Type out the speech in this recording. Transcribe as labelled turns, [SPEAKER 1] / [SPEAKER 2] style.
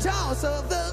[SPEAKER 1] Toss of the